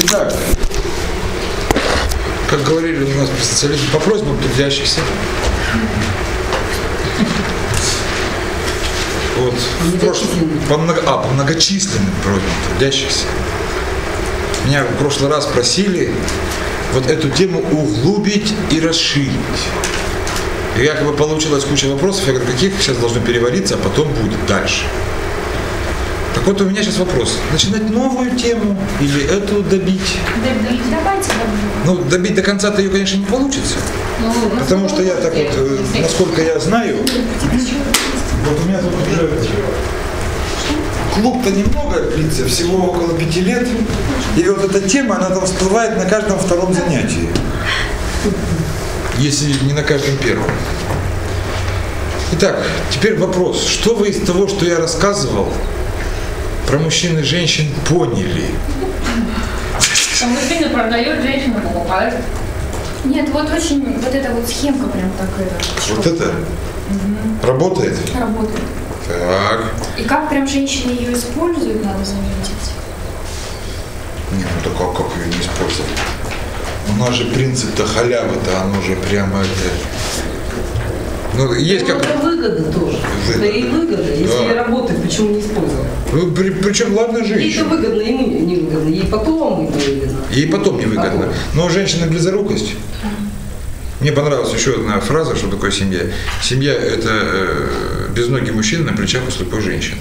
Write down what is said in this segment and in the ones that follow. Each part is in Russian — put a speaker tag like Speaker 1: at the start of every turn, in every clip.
Speaker 1: Итак, как говорили у нас специалисты, по просьбам трудящихся. Вот, в прошлом, по, много, а, по многочисленным просьбам трудящихся. Меня в прошлый раз просили вот эту тему углубить и расширить. И якобы получилась куча вопросов, я говорю, каких сейчас должно перевариться, а потом будет дальше. Вот у меня сейчас вопрос. Начинать новую тему или эту добить?
Speaker 2: Добить. Давайте добьем.
Speaker 1: Ну, добить до конца-то ее, конечно, не получится.
Speaker 2: Ну,
Speaker 1: Потому что я так вот, э, насколько я знаю, вот у меня тут уже клуб-то немного длится, всего около пяти лет. И вот эта тема, она там всплывает на каждом втором занятии. Если не на каждом первом. Итак, теперь вопрос. Что вы из того, что я рассказывал про мужчин и женщин поняли?
Speaker 2: А мужчина продает, женщина покупает.
Speaker 3: Нет, вот очень, вот эта вот схемка прям так это,
Speaker 1: Вот это работает?
Speaker 3: работает.
Speaker 1: Так.
Speaker 3: И как прям женщины ее используют, надо заметить.
Speaker 1: Не, ну так а как ее не использовать? У нас же принцип-то халявы-то, оно же прямо это... Ну, есть
Speaker 4: Ну,
Speaker 1: как...
Speaker 4: это выгода тоже. Это и выгода. Если
Speaker 1: Да.
Speaker 4: работает, почему не использовать?
Speaker 1: Ну, при- причем, ладно,
Speaker 4: Ей это
Speaker 1: женщина.
Speaker 4: выгодно, ему не не выгодно. Ей потом это выгодно.
Speaker 1: Ей потом невыгодно.
Speaker 4: Потом.
Speaker 1: Но у женщины близорукость. Мне понравилась еще одна фраза, что такое семья. Семья – это э, безногий мужчина на плечах у слепой женщины.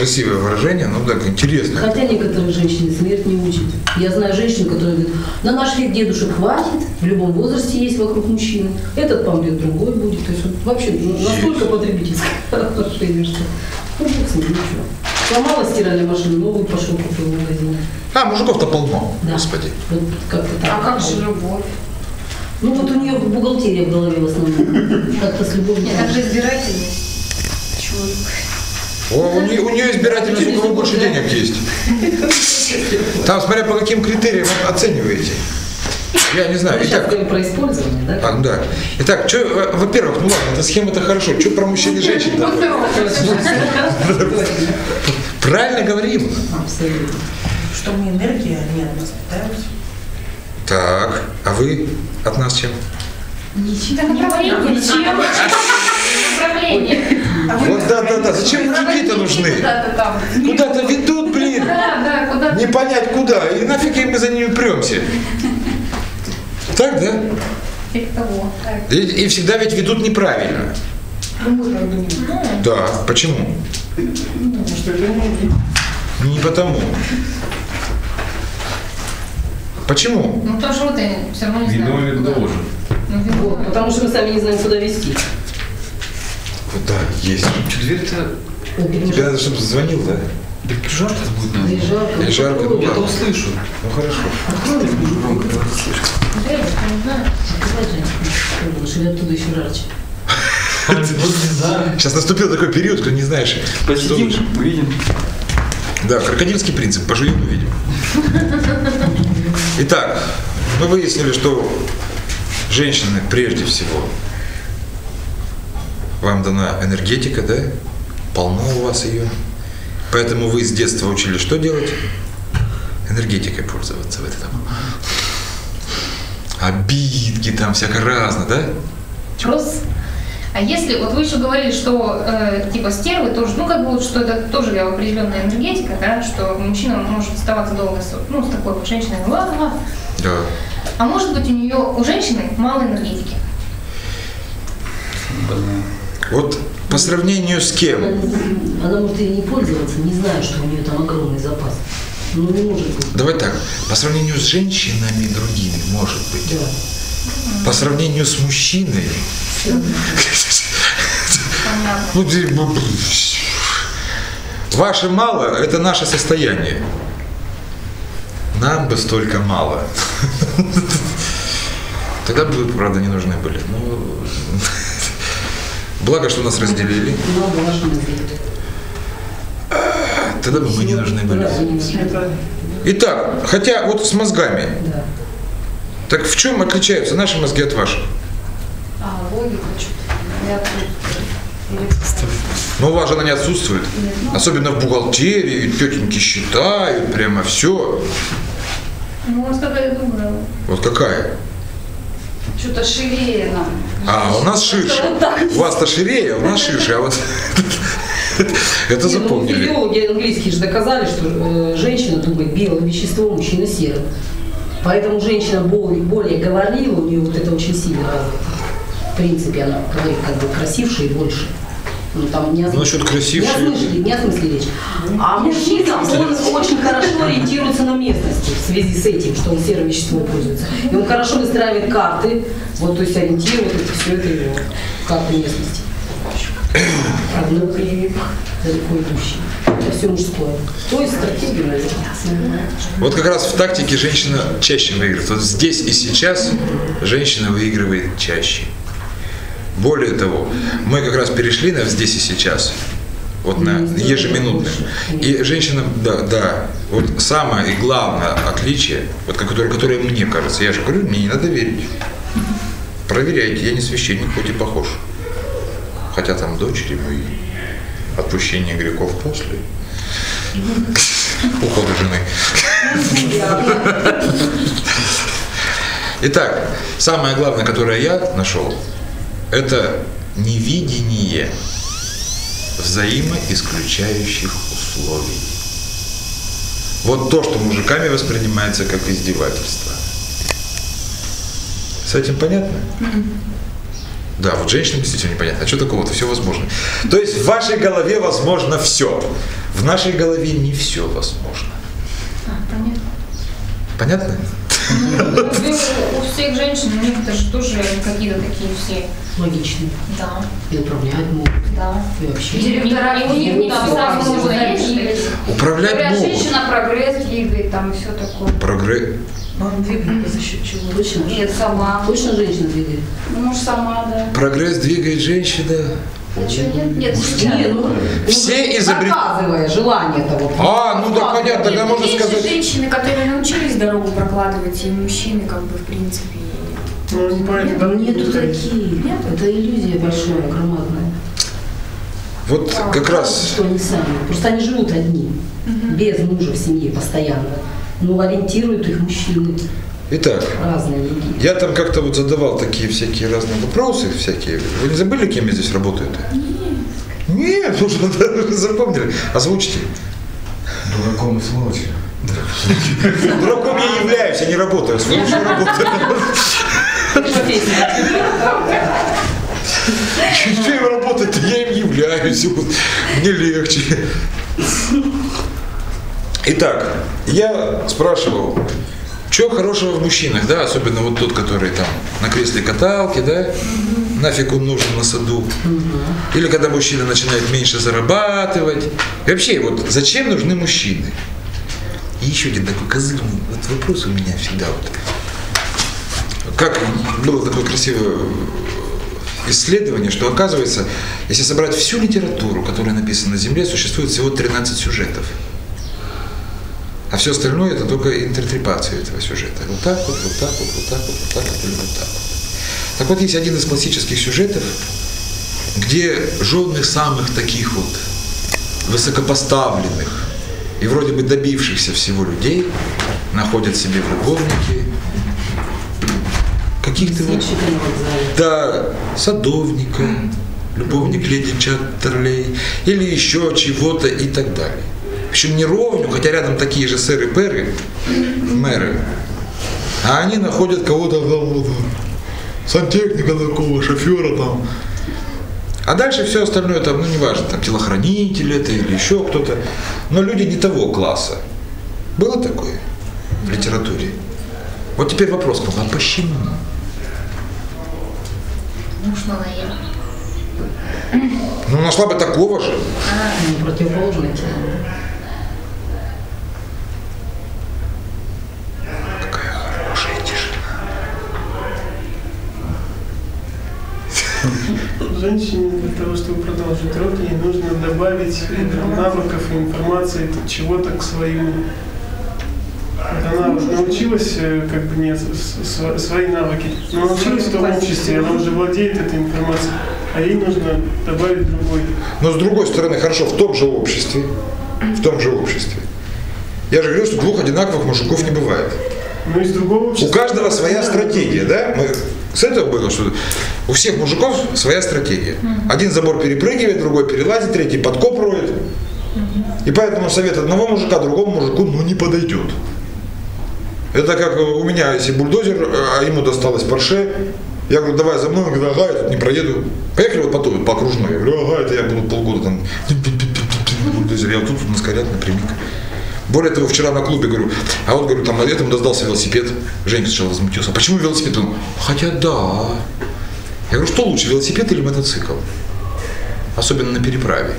Speaker 1: Красивое выражение, но так интересно.
Speaker 4: Хотя некоторые женщины смерть не учат. Я знаю женщин, которые говорят, на наш век дедушек хватит, в любом возрасте есть вокруг мужчины. Этот помрет, другой будет. То есть вот вообще ну, настолько потребительское отношение, что ну, бог с ним, ничего. Сломала стиральную машину, новую пошел купил в магазине.
Speaker 1: А, мужиков-то полно,
Speaker 4: Да.
Speaker 1: господи.
Speaker 4: Вот как-то так.
Speaker 2: А как же любовь?
Speaker 4: Ну вот у нее бухгалтерия в голове в основном. Как-то с любовью.
Speaker 2: Нет, это же избирательность.
Speaker 1: О, у, нее, у нее избирательность, у кого больше денег есть. Там, смотря по каким критериям оцениваете. Я не знаю.
Speaker 4: Мы сейчас
Speaker 1: Итак,
Speaker 4: про использование, да?
Speaker 1: а, да. Итак, чё, э, во-первых, ну ладно, эта схема-то хорошо. Что про мужчин и женщин? Правильно говорим.
Speaker 4: Абсолютно.
Speaker 5: Что мы энергия, они от нас питаются.
Speaker 1: Так, а вы от нас чем?
Speaker 2: Это направление. Направление.
Speaker 5: А
Speaker 1: Вот да, да, да. Зачем мужики-то нужны?
Speaker 2: Куда-то
Speaker 1: ведут, блин.
Speaker 2: Да, да, куда-то.
Speaker 1: Не понять куда. И нафиг мы за ними премся. Так, да?
Speaker 2: Типа.
Speaker 1: И, и всегда ведь ведут неправильно.
Speaker 5: ну,
Speaker 1: Да. Почему?
Speaker 5: потому что это не
Speaker 1: Не потому. Почему?
Speaker 2: Ну, потому что вот я все равно не знаю.
Speaker 6: Виновен должен.
Speaker 2: Ну,
Speaker 4: потому что мы сами не знаем, куда вести.
Speaker 1: Вот да, есть.
Speaker 6: Что дверь-то
Speaker 1: Тебе надо, чтобы звонил, да?
Speaker 6: да жарко будет,
Speaker 4: Да и жарко.
Speaker 1: И жарко, ну
Speaker 6: Я-то услышу.
Speaker 1: Ну хорошо.
Speaker 4: открой.
Speaker 6: Громко, я слышу.
Speaker 2: Да, я не знаю.
Speaker 4: Жень. Потому что оттуда еще жарче.
Speaker 1: Сейчас наступил такой период, когда не знаешь, что
Speaker 6: Посидим,
Speaker 1: лучше.
Speaker 6: увидим.
Speaker 1: Да, крокодильский принцип. Поживем, увидим. Итак, мы выяснили, что женщины прежде всего вам дана энергетика, да? Полно у вас ее. Поэтому вы с детства учили что делать? Энергетикой пользоваться в этом. Обидки там всяко разно, да?
Speaker 2: Вопрос. А если, вот вы еще говорили, что э, типа стервы тоже, ну как бы вот, что это тоже определенная энергетика, да, что мужчина может оставаться долго с, ну, с такой вот женщиной, ла-ла.
Speaker 1: Да.
Speaker 2: а может быть у нее, у женщины мало энергетики.
Speaker 1: Вот по сравнению с кем?
Speaker 4: Она может и не пользоваться, не зная, что у нее там огромный запас. Ну, не может быть.
Speaker 1: Давай так, по сравнению с женщинами другими, может быть.
Speaker 4: Да.
Speaker 1: По сравнению с мужчиной.
Speaker 2: Понятно.
Speaker 1: Ну, Ваше мало – это наше состояние. Нам бы столько мало. Тогда бы, вы, правда, не нужны были. Ну, благо, что нас разделили. Тогда бы мы не нужны были. Итак, хотя вот с мозгами. Так в чем отличаются наши мозги от ваших?
Speaker 2: А, логика что-то. Я
Speaker 1: Но у вас же она не отсутствует. Особенно в бухгалтерии, тетеньки считают, прямо все.
Speaker 2: Ну, вас какая другая.
Speaker 1: Вот какая?
Speaker 3: Что-то шире нам.
Speaker 1: А, у нас ширше. У вас-то ширее, а у нас ширше. А вот это
Speaker 4: ну,
Speaker 1: запомнили.
Speaker 4: Физиологи английские же доказали, что э, женщина думает белым веществом, мужчина серым. Поэтому женщина более, более говорлива, у нее вот это очень сильно развито. В принципе, она говорит как бы красивше и больше. Ну, там не о,
Speaker 1: Ну, насчет красивше-
Speaker 4: Не о смысле, не о смысле речь. А мужчина, он очень хорошо ориентируется на местности в связи с этим, что он серым веществом пользуется. И он хорошо выстраивает карты, вот, то есть ориентирует это все это его карты местности. Прогнозы далеко идущие. Это все мужское. То есть стратегия, наверное.
Speaker 1: Вот как раз в тактике женщина чаще выигрывает. Вот здесь и сейчас женщина выигрывает чаще. Более того, мы как раз перешли на здесь и сейчас. Вот на ежеминутное. И женщина, да, да, вот самое и главное отличие, вот которое, которое мне кажется, я же говорю, мне не надо верить. Проверяйте, я не священник, хоть и похож. Хотя там дочери мои, отпущение грехов после ухода жены. Итак, самое главное, которое я нашел, это невидение взаимоисключающих условий. Вот то, что мужиками воспринимается как издевательство. С этим понятно? Да, вот женщинам действительно непонятно. А что такого-то? Все возможно. То есть в вашей голове возможно все. В нашей голове не все возможно.
Speaker 2: А, понятно.
Speaker 1: Понятно?
Speaker 2: Ну, У всех женщин, у них это же тоже какие-то такие все.
Speaker 4: Логичные.
Speaker 2: Да,
Speaker 4: И управлять могут.
Speaker 2: да.
Speaker 4: И вообще.
Speaker 3: Директора
Speaker 2: У них
Speaker 3: не
Speaker 2: там сразу можно.
Speaker 1: Управлять
Speaker 3: Говорят,
Speaker 1: могут.
Speaker 3: женщина прогресс двигает, там и все такое.
Speaker 1: Прогресс.
Speaker 5: Он двигает за счет чего?
Speaker 4: Точно?
Speaker 3: Нет, сама.
Speaker 4: Точно женщина двигает?
Speaker 3: Ну, может, сама, да.
Speaker 1: Прогресс двигает женщина.
Speaker 3: А нет? Нет,
Speaker 4: ну,
Speaker 1: Все
Speaker 4: ну,
Speaker 1: изобрет-
Speaker 4: Доказывая желание того.
Speaker 1: А, ну да, понятно, тогда можно
Speaker 7: Есть
Speaker 1: сказать.
Speaker 7: женщины, которые научились дорогу прокладывать, и мужчины, как бы, в принципе,
Speaker 5: Ну,
Speaker 4: нету таких. Это иллюзия большая, громадная.
Speaker 1: Вот как раз
Speaker 4: Что они сами. Просто они живут одни. Без мужа в семье постоянно. Ну, ориентируют их мужчины.
Speaker 1: Итак, я там как-то вот задавал такие всякие разные вопросы всякие. Вы не забыли, кем я здесь работаю? Нет. Нет, слушай, да, вы запомнили. Озвучите.
Speaker 6: Дураком и сволочью.
Speaker 1: Дураком я являюсь, я не работаю, а сволочью работаю. Что им работать, я им являюсь. Вот, Мне легче. Итак, я спрашивал, что хорошего в мужчинах, да, особенно вот тот, который там на кресле каталки, да, нафиг он нужен на саду. Или когда мужчина начинает меньше зарабатывать. И вообще, вот зачем нужны мужчины? И еще один такой козырный вот вопрос у меня всегда вот. Как было такое красивое исследование, что оказывается, если собрать всю литературу, которая написана на Земле, существует всего 13 сюжетов. Все остальное это только интерпретация этого сюжета. Вот так вот, вот так вот, вот так вот, вот так вот или вот так вот. Так вот, есть один из классических сюжетов, где жены самых таких вот высокопоставленных и вроде бы добившихся всего людей находят себе в любовнике каких-то вот да, садовника, любовник леди Чаттерлей, или еще чего-то и так далее. Причем не ровню, хотя рядом такие же сэры-перы, мэры, а они находят кого-то сантехника такого, шофера там. А дальше все остальное там, ну неважно, там телохранитель это или еще кто-то. Но люди не того класса. Было такое в литературе? Вот теперь вопрос вам, а почему?
Speaker 2: Муж надоел.
Speaker 1: Ну, нашла бы такого же.
Speaker 4: Ну, противоположное тело.
Speaker 5: Женщине для того, чтобы продолжить род, ей нужно добавить навыков и информации, чего-то к своему. Она научилась, э, как бы нет, свои навыки, но научилась в том обществе, она уже владеет этой информацией. а ей нужно добавить другой.
Speaker 1: Но с другой стороны, хорошо, в том же обществе, в том же обществе. Я же говорил, что двух одинаковых мужиков не бывает.
Speaker 5: Но из другого
Speaker 1: У
Speaker 5: общества...
Speaker 1: каждого своя стратегия, да? Мы с этого было, что у всех мужиков своя стратегия. Один забор перепрыгивает, другой перелазит, третий подкоп роет. И поэтому совет одного мужика другому мужику ну не подойдет. Это как у меня, если бульдозер, а ему досталось Порше, я говорю, давай за мной, он говорит, ага, я тут не проеду. Поехали вот по, той, по окружной. Я говорю, ага, это я буду полгода там бульдозер, я вот тут, тут наскорят напрямик. Более того, вчера на клубе говорю, а вот говорю, там этому достался велосипед. Женька сначала возмутился. Почему велосипед? Он, хотя да. Я говорю, что лучше, велосипед или мотоцикл? Особенно на переправе.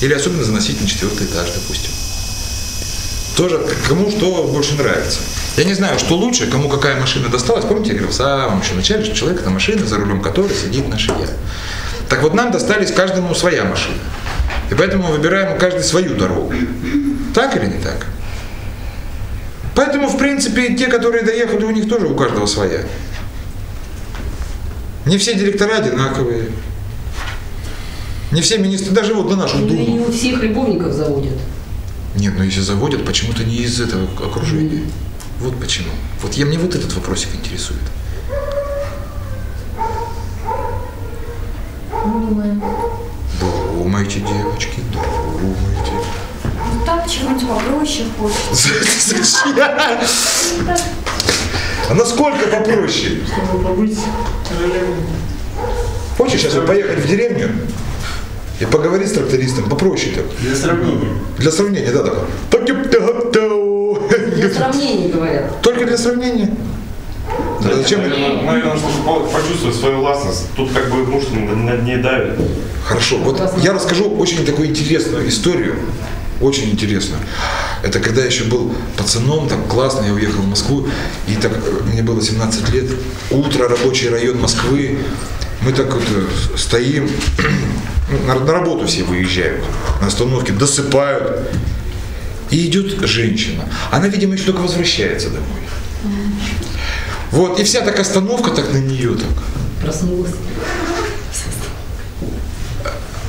Speaker 1: Или особенно заносить на четвертый этаж, допустим. Тоже кому что больше нравится. Я не знаю, что лучше, кому какая машина досталась. Помните, я говорил в самом еще начале, что человек это машина, за рулем которой сидит наша я. Так вот нам достались каждому своя машина. И поэтому мы выбираем каждый свою дорогу. Так или не так? Поэтому, в принципе, те, которые доехали, у них тоже у каждого своя. Не все директора одинаковые. Не все министры, даже вот на нашу
Speaker 4: Ну, и не
Speaker 1: Думу.
Speaker 4: у всех любовников заводят.
Speaker 1: Нет, но если заводят, почему-то не из этого окружения. Вот почему. Вот я, мне вот этот вопросик интересует.
Speaker 2: Думаем.
Speaker 1: Думайте, девочки, думайте.
Speaker 7: Ну так чего-нибудь попроще хочется.
Speaker 1: А насколько попроще?
Speaker 5: Чтобы побыть.
Speaker 1: Хочешь сейчас поехать в деревню и поговорить с трактористом попроще так?
Speaker 6: Для сравнения.
Speaker 1: Для сравнения, да, так.
Speaker 4: Для сравнения говорят.
Speaker 1: Только для сравнения. Да, зачем?
Speaker 8: Наверное, чтобы по- почувствовать свою властность. Тут как бы муж над ней давит.
Speaker 1: Хорошо, вот я расскажу очень такую интересную историю, очень интересную. Это когда я еще был пацаном, так классно, я уехал в Москву, и так э, мне было 17 лет, утро, рабочий район Москвы, мы так вот э, стоим, на, на работу все выезжают, на остановке досыпают, и идет женщина. Она, видимо, еще только возвращается домой. Вот, и вся так остановка так на нее так.
Speaker 4: Проснулась.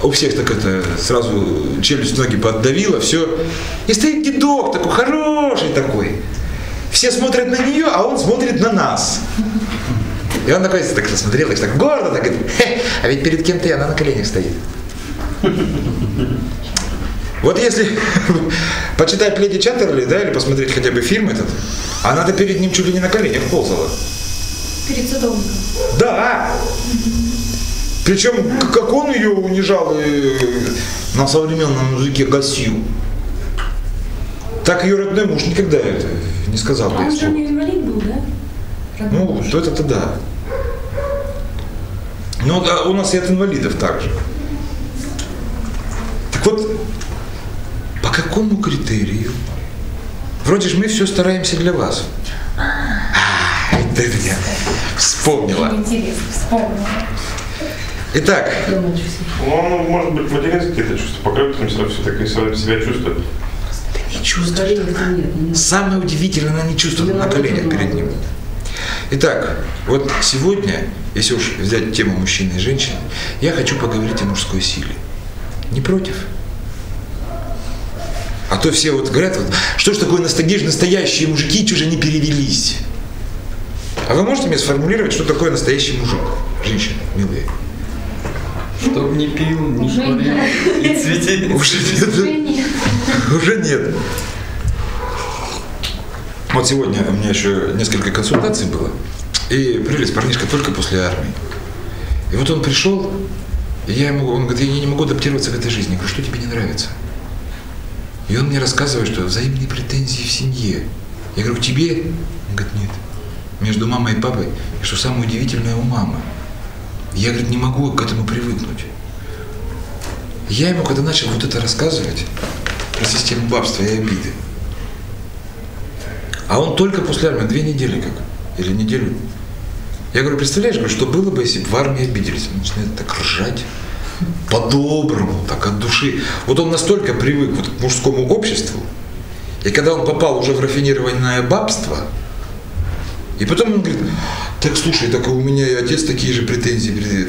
Speaker 1: У всех так это сразу челюсть ноги поддавила, все. И стоит дедок такой, хороший такой. Все смотрят на нее, а он смотрит на нас. И он такой так смотрел, и так гордо, так говорит, «Хе, а ведь перед кем-то и она на коленях стоит. Вот если почитать Леди Чаттерли, да, или посмотреть хотя бы фильм этот, она-то перед ним чуть ли не на коленях ползала.
Speaker 3: Перед садовником.
Speaker 1: Да. Причем, как он ее унижал э, на современном языке гасил, так ее родной муж никогда это не сказал
Speaker 7: А он же не инвалид был, да? Родной
Speaker 1: Ну,
Speaker 7: муж.
Speaker 1: то это-то да. Но да, у нас и от инвалидов также. Так вот, по какому критерию? Вроде же мы все стараемся для вас. А, это я вспомнила.
Speaker 2: Интересно, вспомнила.
Speaker 1: Итак.
Speaker 8: Ну, он, может быть, материнские какие-то чувства покрыт, там все- все-таки себя чувствует.
Speaker 1: не чувствует.
Speaker 4: нет. не надо.
Speaker 1: Самое удивительное, она не чувствует на коленях перед ним. Итак, вот сегодня, если уж взять тему мужчины и женщины, я хочу поговорить о мужской силе. Не против? А то все вот говорят, вот, что ж такое настоящие, настоящие мужики, же не перевелись? А вы можете мне сформулировать, что такое настоящий мужик? Женщины, милые.
Speaker 6: Чтоб не пил, не
Speaker 2: Уже
Speaker 6: курил и цветил.
Speaker 1: Уже нет. Уже нет. Вот сегодня у меня еще несколько консультаций было. И прелесть парнишка только после армии. И вот он пришел, и я ему, он говорит, я не могу адаптироваться к этой жизни. Я говорю, что тебе не нравится? И он мне рассказывает, что взаимные претензии в семье. Я говорю, к тебе? Он говорит, нет. Между мамой и папой. И что самое удивительное, у мамы. Я, говорит, не могу к этому привыкнуть. Я ему, когда начал вот это рассказывать про систему бабства и обиды, а он только после армии, две недели как, или неделю. Я говорю, представляешь, что было бы, если бы в армии обиделись? Он начинает так ржать, по-доброму, так от души. Вот он настолько привык вот к мужскому обществу, и когда он попал уже в рафинированное бабство, И потом он говорит, так слушай, так у меня и отец такие же претензии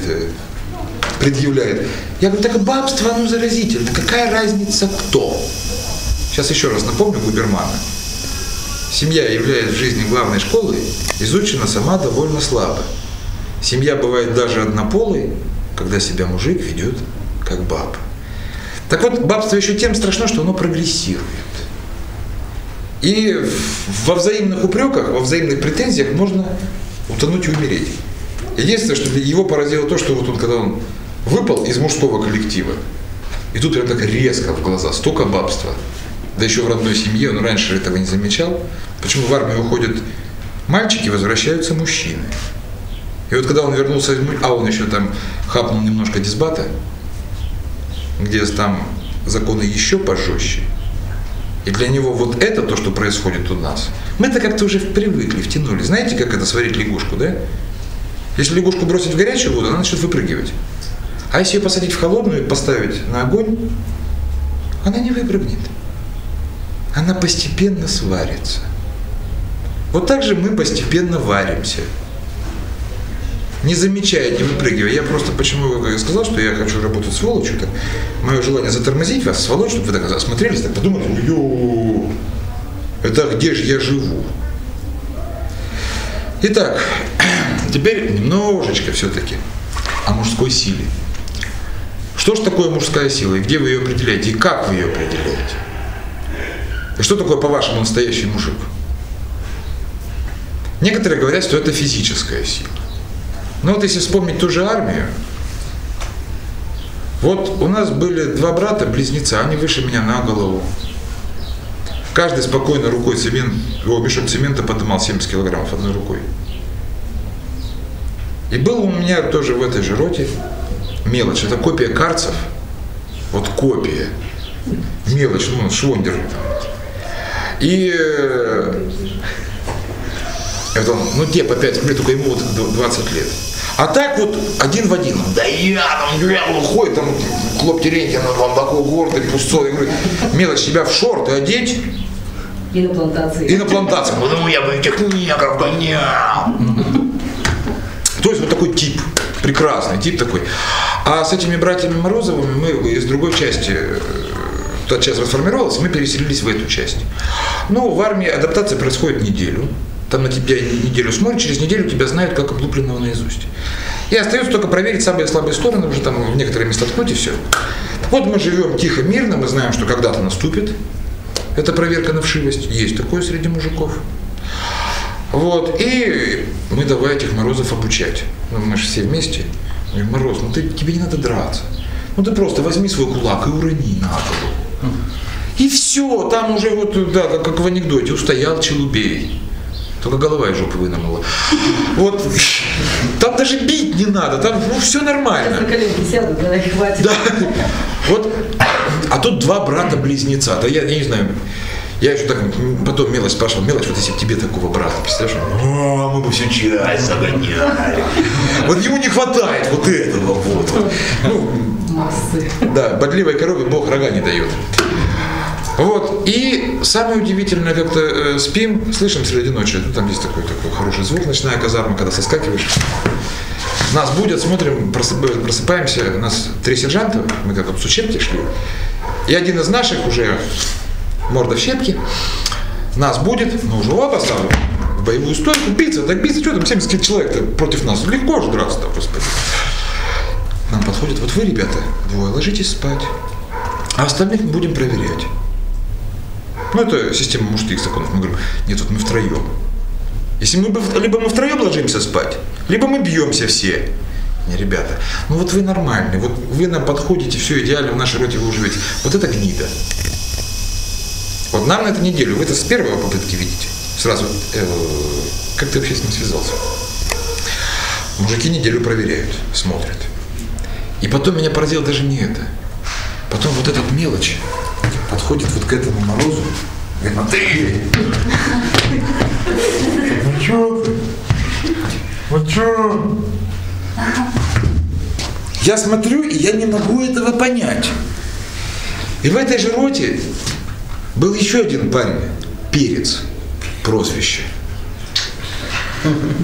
Speaker 1: предъявляет. Я говорю, так бабство, оно заразительно. Какая разница кто? Сейчас еще раз напомню Губермана. Семья является в жизни главной школой, изучена сама довольно слабо. Семья бывает даже однополой, когда себя мужик ведет как баба. Так вот, бабство еще тем страшно, что оно прогрессирует. И во взаимных упреках, во взаимных претензиях можно утонуть и умереть. Единственное, что его поразило то, что вот он, когда он выпал из мужского коллектива, и тут прям так резко в глаза, столько бабства, да еще в родной семье, он раньше этого не замечал. Почему в армию уходят мальчики, возвращаются мужчины. И вот когда он вернулся, а он еще там хапнул немножко дисбата, где там законы еще пожестче, и для него вот это то, что происходит у нас. Мы-то как-то уже привыкли, втянули. Знаете, как это сварить лягушку, да? Если лягушку бросить в горячую воду, она начнет выпрыгивать. А если ее посадить в холодную и поставить на огонь, она не выпрыгнет. Она постепенно сварится. Вот так же мы постепенно варимся. Не замечая, не выпрыгивая. Я просто почему сказал, что я хочу работать сволочью, так мое желание затормозить вас, сволочь, чтобы вы так осмотрелись, так подумали, ё это где же я живу? Итак, теперь немножечко все-таки о мужской силе. Что же такое мужская сила, и где вы ее определяете, и как вы ее определяете? И что такое, по-вашему, настоящий мужик? Некоторые говорят, что это физическая сила. Но вот если вспомнить ту же армию, вот у нас были два брата-близнеца, они выше меня на голову. Каждый спокойно рукой цемент, о, мешок цемента поднимал 70 килограммов одной рукой. И был у меня тоже в этой же роте мелочь. Это копия карцев. Вот копия. Мелочь, ну, швондер. И э, это он, ну, по 5 рублей, только ему вот 20 лет. А так вот один в один. Да я там, я ходит, там, Клоп Терентьев, он такой гордый, пустой. Я говорю, мелочь себя в шорты одеть
Speaker 4: И на плантации.
Speaker 1: и на плантации. Ну, я бы этих негров гонял. То есть вот такой тип, прекрасный тип такой. А с этими братьями Морозовыми мы из другой части, э, та часть расформировалась, мы переселились в эту часть. Ну, в армии адаптация происходит неделю. Там на тебя неделю смотрят, через неделю тебя знают как облупленного наизусть. И остается только проверить самые слабые стороны, уже там в некоторые места ткнуть и все. Вот мы живем тихо, мирно, мы знаем, что когда-то наступит. Это проверка на вшивость. Есть такое среди мужиков. Вот, и мы давай этих Морозов обучать. Ну, мы же все вместе. Я говорю, Мороз, ну ты, тебе не надо драться. Ну ты просто возьми свой кулак и урони на голову. И все, там уже вот, да, как, как в анекдоте, устоял челубей. Только голова из жопы вынырнула. Вот, там даже бить не надо, там ну, все
Speaker 4: Сейчас
Speaker 1: нормально.
Speaker 4: на коленки сяду, да, и хватит.
Speaker 1: Да. Вот. А тут два брата-близнеца. Да я, я не знаю. Я еще так потом мелочь спрашивал, мелочь, вот если бы тебе такого брата, представляешь? О, мы бы всю часть загоняли. Вот ему не хватает вот этого вот. Ну,
Speaker 4: Массы.
Speaker 1: да, бодливой корове Бог рога не дает. Вот, и самое удивительное, как-то э, спим, слышим среди ночи, ну, там есть такой, такой хороший звук, ночная казарма, когда соскакиваешь. Нас будет, смотрим, просып- просыпаемся, у нас три сержанта, мы как с учебки шли, и один из наших уже морда в щепке, нас будет, мы уже оба ставим в боевую стойку, биться, так биться, что там 70 человек против нас, легко же драться-то, господи. Нам подходит, вот вы, ребята, двое, ложитесь спать, а остальных мы будем проверять. Ну, это система мужских законов. Мы говорим, нет, вот мы втроем. Если мы либо мы втроем ложимся спать, либо мы бьемся все. Не, ребята, ну вот вы нормальные, вот вы нам подходите, все идеально, в нашей роте вы живете. Вот это гнида. Вот нам на эту неделю, вы это с первой попытки видите. Сразу, э, как ты вообще с ним связался? Мужики неделю проверяют, смотрят. И потом меня поразило даже не это. Потом вот этот мелочь подходит вот к этому морозу. Говорит, ну ты! Ну чё ты? Ну чё? Я смотрю, и я не могу этого понять. И в этой же роте был еще один парень, Перец, прозвище.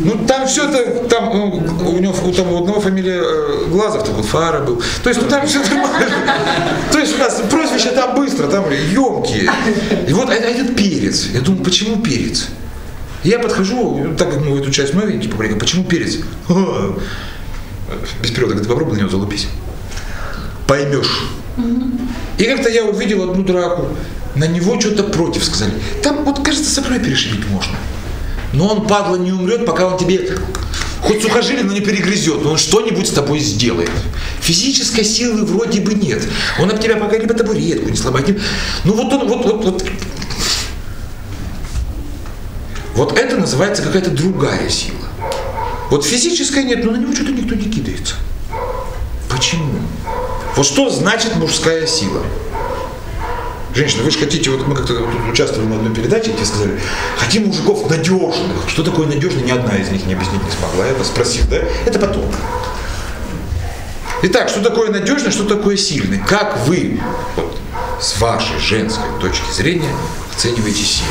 Speaker 1: Ну там все это, там ну, у него у того одного фамилия э, Глазов, так вот Фара был. То есть ну там все нормально. То есть у нас прозвища там быстро, там емкие. И вот а этот перец. Я думаю, почему перец? Я подхожу, так как мы в эту часть новенький, говорю, почему перец? Без перевода, говорит, попробуй на него залупись. Поймешь. И как-то я увидел одну драку. На него что-то против сказали. Там, вот, кажется, собрать перешибить можно. Но он, падла, не умрет, пока он тебе хоть сухожилие, но не перегрызет. Но он что-нибудь с тобой сделает. Физической силы вроде бы нет. Он об тебя пока либо табуретку не сломает. Ну вот он, вот, вот, вот. Вот это называется какая-то другая сила. Вот физической нет, но на него что-то никто не кидается. Почему? Вот что значит мужская сила? Женщина, вы же хотите, вот мы как-то участвовали на одной передаче, где сказали, хотим мужиков надежных. Что такое надежный, ни одна из них не объяснить не смогла. Я это спросил, да? Это потом. Итак, что такое надежный, что такое сильный? Как вы, вот, с вашей женской точки зрения, оцениваете силу?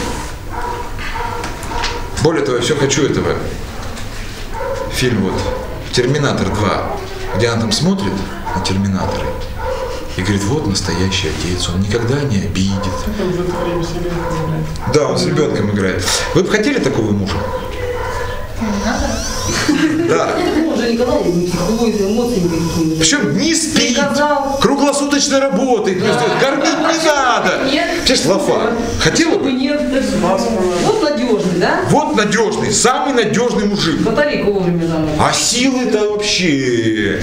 Speaker 1: Более того, я все хочу этого. Фильм вот «Терминатор 2», где она там смотрит на терминаторы и говорит, вот настоящий отец, он никогда не обидит.
Speaker 5: Как он в это время с ребенком играет?
Speaker 1: Да, он с ребенком играет. Вы бы хотели такого мужа? Да.
Speaker 4: Ну, он же никогда не не
Speaker 1: Причем не спит, круглосуточно работает, кормить не надо.
Speaker 4: Нет.
Speaker 1: Чеш, лафа. Хотела бы?
Speaker 4: нет. Вот надежный, да?
Speaker 1: Вот надежный, самый надежный мужик.
Speaker 4: Батарейку вовремя там.
Speaker 1: А силы-то вообще...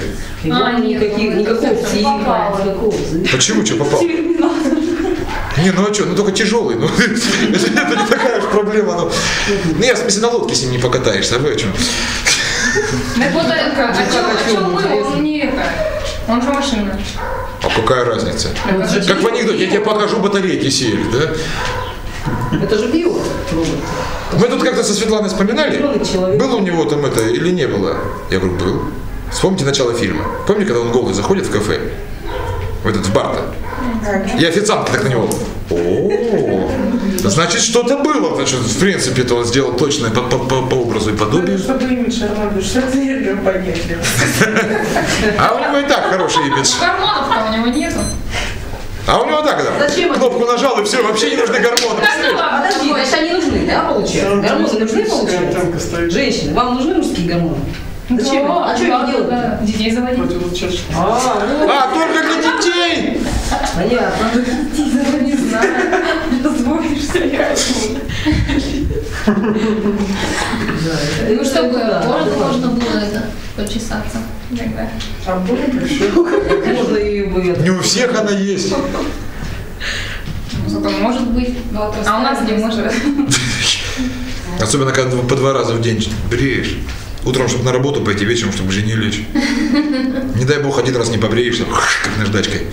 Speaker 2: А,
Speaker 4: никаких,
Speaker 2: ну,
Speaker 4: никакого
Speaker 2: попало.
Speaker 4: никакого.
Speaker 1: Почему, что попал? Не, ну а что, ну только тяжелый. Ну, это не такая уж проблема. Ну, ну я в смысле на лодке с ним не покатаешься, а вы о чем?
Speaker 2: Так вот, а о чем, мы? Он не это. Он же машина.
Speaker 1: А какая разница? Как в анекдоте, я тебе покажу батарейки сели, да?
Speaker 4: Это же био.
Speaker 1: Мы тут как-то со Светланой вспоминали, было у него там это или не было? Я говорю, был. Вспомните начало фильма. Помните, когда он голый заходит в кафе? В этот, в бар И официантка так на него. О, значит, что-то было. Значит, в принципе, то он сделал точно по, по- по- по образу и подобию.
Speaker 5: Чтобы имидж Армандо Шварценеггера подняли.
Speaker 1: А у него и так хороший имидж.
Speaker 2: Гормонов-то у него нету.
Speaker 1: А у него так, да.
Speaker 4: Зачем это?
Speaker 1: Кнопку нажал, и все, вообще не нужны гормоны.
Speaker 4: Подожди, значит, они нужны, да, получается? Гормоны нужны, получается? Женщины, вам нужны мужские гормоны? Зачем?
Speaker 2: Да,
Speaker 4: А что
Speaker 2: да, да. Детей заводить.
Speaker 4: А, ну,
Speaker 1: А, только для детей!
Speaker 4: понятно.
Speaker 2: Не знаю.
Speaker 7: Дозволишься играть.
Speaker 2: Ну, чтобы
Speaker 4: да.
Speaker 2: можно было это почесаться. иногда.
Speaker 5: А будет еще?
Speaker 4: Можно и.
Speaker 1: Не у всех она есть.
Speaker 2: Ну, Зато может быть. А у нас не может.
Speaker 1: Особенно, когда по два раза в день бреешь. Утром, чтобы на работу пойти, вечером, чтобы жене лечь. Не дай бог, один раз не побреешься, как наждачкой.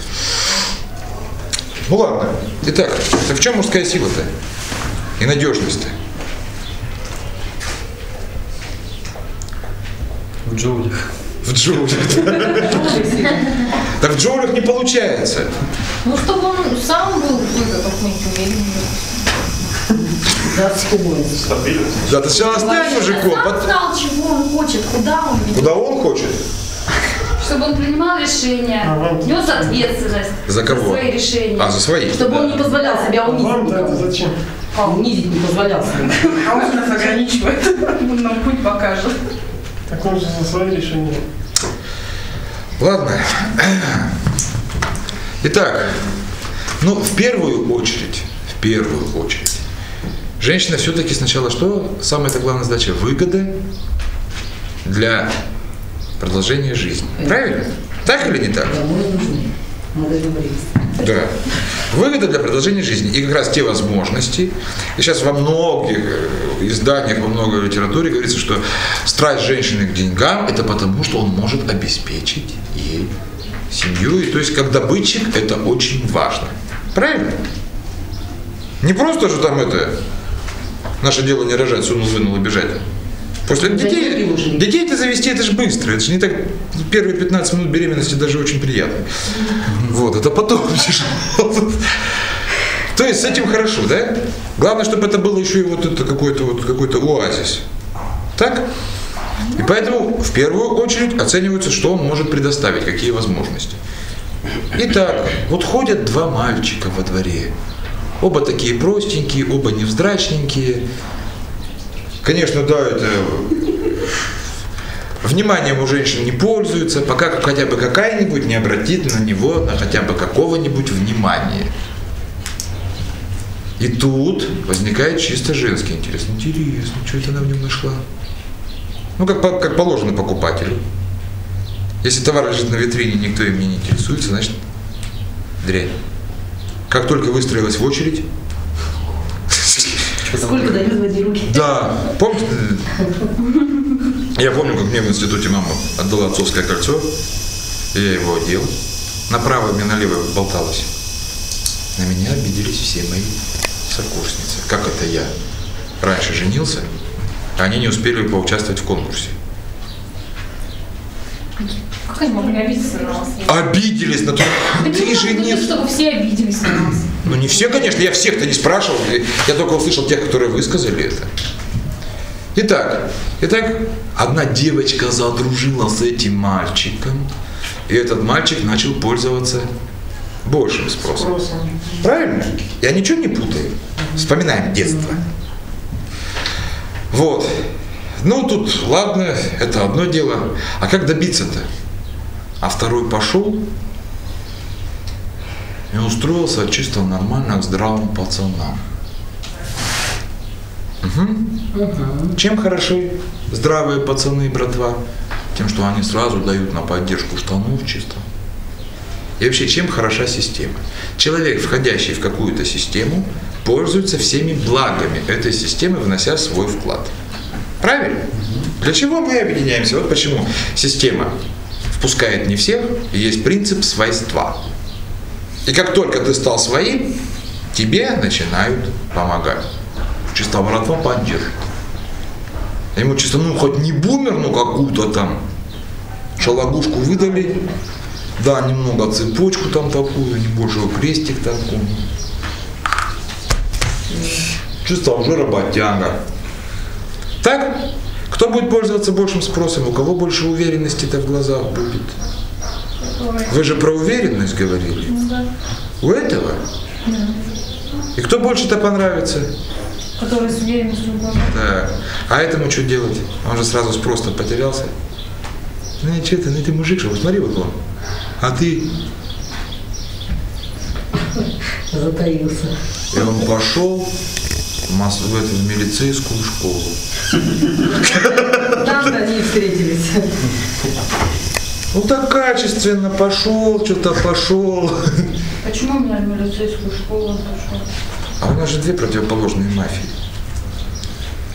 Speaker 1: Ну ладно. Итак, так в чем мужская сила-то? И надежность-то?
Speaker 6: В джоулях.
Speaker 1: В джоулях. Так в джоулях не получается.
Speaker 2: Ну, чтобы он сам был какой-то какой-нибудь уверенный.
Speaker 4: Да.
Speaker 8: Стабильность.
Speaker 1: Да, ты сначала стань мужиком, потом-
Speaker 3: знал, чего он хочет, куда он ведет.
Speaker 1: Куда он хочет?
Speaker 3: Чтобы он принимал решения,
Speaker 5: Ага.
Speaker 3: нес ответственность
Speaker 1: За кого?
Speaker 3: свои решения.
Speaker 1: А, за свои.
Speaker 4: Чтобы он не позволял себя унизить.
Speaker 5: Вам-то это
Speaker 4: никого.
Speaker 5: зачем?
Speaker 4: Унизить не позволял себе.
Speaker 7: А он нас ограничивает. Он нам путь покажет.
Speaker 5: Так он же за свои решения.
Speaker 1: Ладно. Итак, ну, в первую очередь, в первую очередь, женщина все-таки сначала что? Самая-то главная задача – выгода для продолжения жизни. Правильно? Так или не так? Да. Выгода для продолжения жизни. И как раз те возможности. И сейчас во многих э, изданиях, во многой литературе говорится, что страсть женщины к деньгам – это потому, что он может обеспечить ей семью. И то есть, как добытчик, это очень важно. Правильно? Не просто же там это, наше дело не рожать, сунул, вынул и бежать. После детей, детей это завести, это же быстро. Это же не так, первые 15 минут беременности даже очень приятно. Вот, это потом тяжело. То есть с этим хорошо, да? Главное, чтобы это было еще и вот это какой-то вот какой-то оазис. Так? И поэтому в первую очередь оценивается, что он может предоставить, какие возможности. Итак, вот ходят два мальчика во дворе. Оба такие простенькие, оба невздрачненькие. Конечно, да, это вниманием у женщин не пользуются, пока хотя бы какая-нибудь не обратит на него на хотя бы какого-нибудь внимания. И тут возникает чисто женский интерес. Интересно, что это она в нем нашла? Ну, как, как положено покупателю. Если товар лежит на витрине, никто им не интересуется, значит, дрянь. Как только выстроилась в очередь,
Speaker 4: Сколько дают в одни руки?
Speaker 1: да, помните, я помню, как мне в институте мама отдала отцовское кольцо, я его одел, направо и налево болталось. На меня обиделись все мои сокурсницы. Как это я раньше женился, а они не успели поучаствовать в конкурсе.
Speaker 2: Они могли обидеться на вас?
Speaker 1: Обиделись на то,
Speaker 2: Да
Speaker 1: ты
Speaker 2: не говорить,
Speaker 1: женился.
Speaker 2: чтобы все обиделись на нас.
Speaker 1: Ну не все, конечно, я всех-то не спрашивал, я только услышал тех, которые высказали это. Итак, итак, одна девочка задружила с этим мальчиком, и этот мальчик начал пользоваться большим спросом.
Speaker 5: Спросом.
Speaker 1: Правильно? Я ничего не путаю. Вспоминаем детство. Вот. Ну, тут, ладно, это одно дело. А как добиться-то? А второй пошел и устроился чисто нормально к здравым пацанам. Мгм. Чем хороши здравые пацаны, братва? Тем, что они сразу дают на поддержку штанов чисто. И вообще, чем хороша система? Человек, входящий в какую-то систему, пользуется всеми благами этой системы, внося свой вклад. Правильно? Для чего мы объединяемся? Вот почему система впускает не всех, есть принцип свойства. И как только ты стал своим, тебе начинают помогать. Чисто братва поддержит. Ему чисто, ну, хоть не бумер, ну, какую-то там шалагушку выдали, да, немного цепочку там такую, небольшой крестик такой. Чисто уже работяга. Так, кто будет пользоваться большим спросом, у кого больше уверенности-то в глазах будет? Вы же про уверенность говорили. У этого? И кто больше-то понравится?
Speaker 2: Который с уверенностью в глазах.
Speaker 1: Так. А этому что делать? Он же сразу спрос-то потерялся. Ну и что ты, ну ты мужик же, вот смотри вот он. А ты?
Speaker 4: Затаился.
Speaker 1: И он пошел в, в эту в милицейскую школу.
Speaker 4: Там они встретились.
Speaker 1: Ну так качественно пошел, что-то пошел.
Speaker 7: Почему у меня в милицейскую школу он пошел?
Speaker 1: А у нас же две противоположные мафии.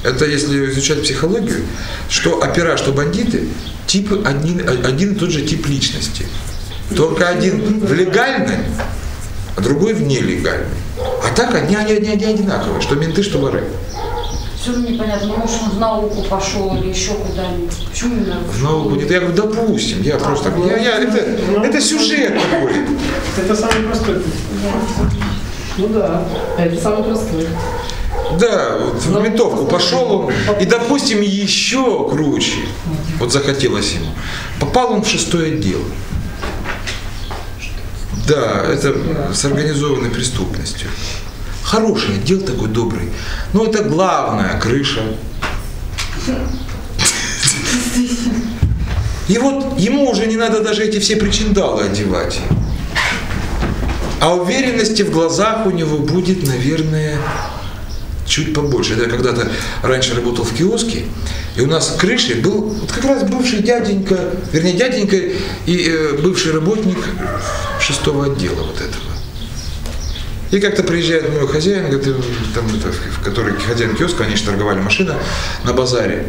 Speaker 1: Это если изучать психологию, что опера, что бандиты, типы один, один и тот же тип личности. Только один в легальной, а другой в нелегальной. А так они, они, они, они одинаковые, что менты, что воры.
Speaker 7: Все непонятно, может он в науку пошел или еще куда-нибудь. Почему именно?
Speaker 1: В науку нет. Я говорю, допустим, я просто, я, я, это, это сюжет такой.
Speaker 5: Это самый простой путь.
Speaker 4: Ну да, это самый простой.
Speaker 1: Да, вот в ментовку пошел он, и, допустим, еще круче, вот захотелось ему, попал он в шестой отдел. Да, это с организованной преступностью. Хороший отдел такой добрый. Но это главная крыша. И вот ему уже не надо даже эти все причиндалы одевать. А уверенности в глазах у него будет, наверное, чуть побольше. Я когда-то раньше работал в киоске, и у нас крышей был вот как раз бывший дяденька, вернее дяденька и э, бывший работник шестого отдела вот этого. И как-то приезжает мой хозяин, говорит, там, в который хозяин киоска, они же торговали машина на базаре.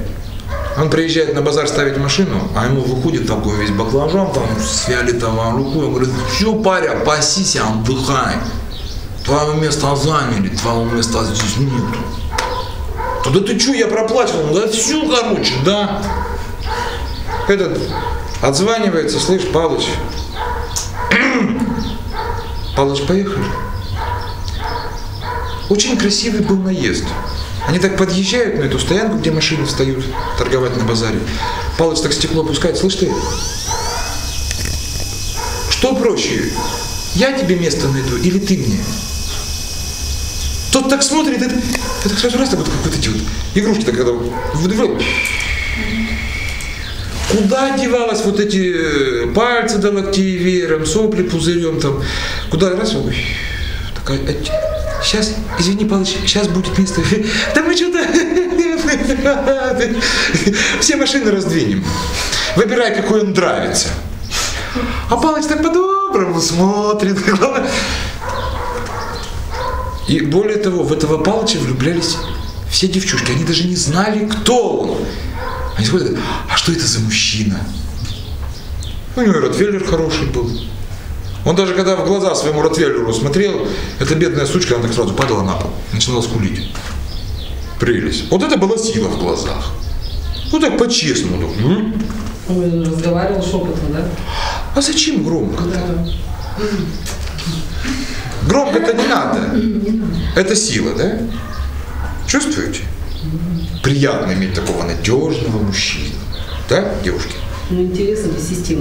Speaker 1: Он приезжает на базар ставить машину, а ему выходит такой весь баклажан там с фиолетовой рукой. Он говорит, все, паря, пасись, отдыхай. Твое место заняли, твоего места здесь нету. Да ты что, я? Он говорит, все, короче, да. Этот отзванивается, слышь, Палыч. Палыч, поехали. Очень красивый был наезд. Они так подъезжают на эту стоянку, где машины встают торговать на базаре. Палыч так стекло опускает. Слышь ты, что проще? Я тебе место найду или ты мне? Тот так смотрит, это, это сразу раз так вот, как вот эти вот игрушки так когда выдвигают. Куда девалась вот эти э, пальцы до локтей веером, сопли пузырем там? Куда раз? Такая, сейчас, извини, Павлович, сейчас будет место. Да мы что-то все машины раздвинем. Выбирай, какой он нравится. А Павлович так по-доброму смотрит. И более того, в этого Павловича влюблялись все девчушки. Они даже не знали, кто он. Они смотрят, а что это за мужчина? У него и Ротвейлер хороший был. Он даже когда в глаза своему Ротвейлеру смотрел, эта бедная сучка, она так сразу падала на пол, начинала скулить. Прелесть. Вот это была сила в глазах. Ну так по-честному. м?
Speaker 4: Он разговаривал шепотом, да?
Speaker 1: А зачем громко-то?
Speaker 4: Да.
Speaker 1: Громко-то не надо. Это сила, да? Чувствуете? Приятно иметь такого надежного мужчину. Да, девушки?
Speaker 4: Ну, интересно,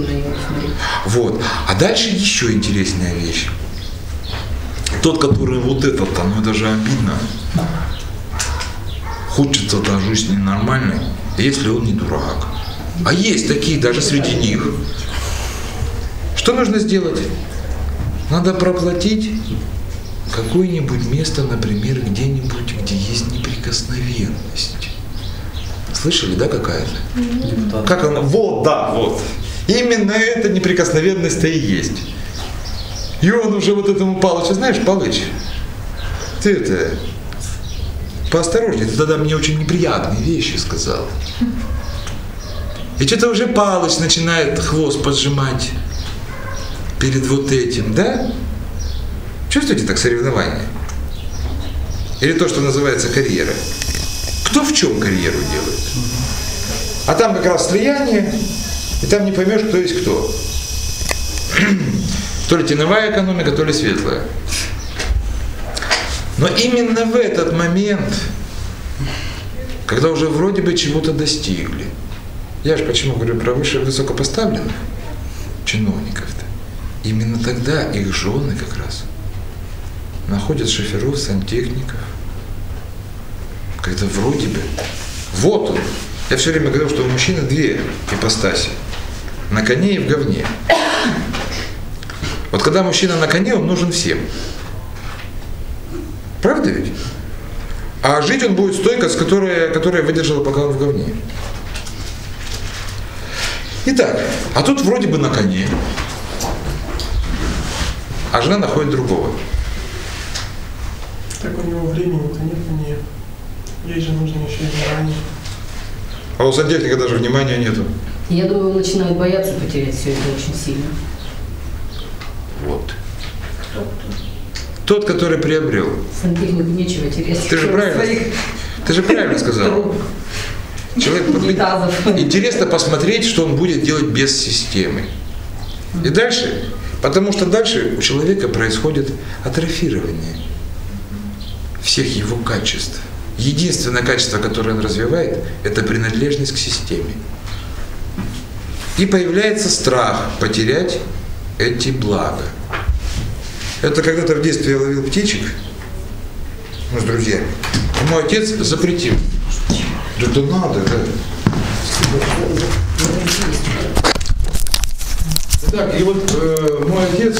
Speaker 4: на него посмотреть.
Speaker 1: Вот. А дальше еще интересная вещь. Тот, который вот этот, ну это же обидно. Хочется даже жизни нормальной, если он не дурак. А есть такие даже среди них. Что нужно сделать? Надо проплатить какое-нибудь место, например, где-нибудь, где есть неприкосновенность. Слышали, да, какая-то? Как она? Вот, да, вот. Именно эта неприкосновенность-то и есть. И он уже вот этому Палычу, знаешь, Палыч, ты это, поосторожнее, ты тогда мне очень неприятные вещи сказал. И что-то уже Палыч начинает хвост поджимать перед вот этим, да? Чувствуете так соревнование? Или то, что называется карьера? Кто в чем карьеру делает? А там как раз слияние, и там не поймешь, кто есть кто. То ли теневая экономика, то ли светлая. Но именно в этот момент, когда уже вроде бы чего-то достигли, я же почему говорю про высших высокопоставленных чиновников-то, именно тогда их жены как раз находят шоферов, сантехников, когда вроде бы, вот он. Я все время говорил, что у мужчины две ипостаси. На коне и в говне. Вот когда мужчина на коне, он нужен всем. Правда ведь? А жить он будет стойко, с которой, которая выдержала, пока он в говне. Итак, а тут вроде бы на коне, а жена находит другого.
Speaker 5: Так у него времени-то нет у нее. Ей же нужно еще и внимание.
Speaker 1: А у сантехника даже внимания нету.
Speaker 4: Я думаю, он начинает бояться потерять все это очень сильно.
Speaker 1: Вот. Тот, который приобрел.
Speaker 4: Сантехнику нечего терять.
Speaker 1: Ты же правильно,
Speaker 4: своих
Speaker 1: ты же правильно сказал.
Speaker 4: труб,
Speaker 1: Человек
Speaker 4: унитазов.
Speaker 1: Интересно посмотреть, что он будет делать без системы. И дальше, потому что дальше у человека происходит атрофирование всех его качеств. Единственное качество, которое он развивает, это принадлежность к системе. И появляется страх потерять эти блага. Это когда-то в детстве я ловил птичек, ну, с друзьями. И мой отец запретил. Да это надо, да. Так, и вот э, мой отец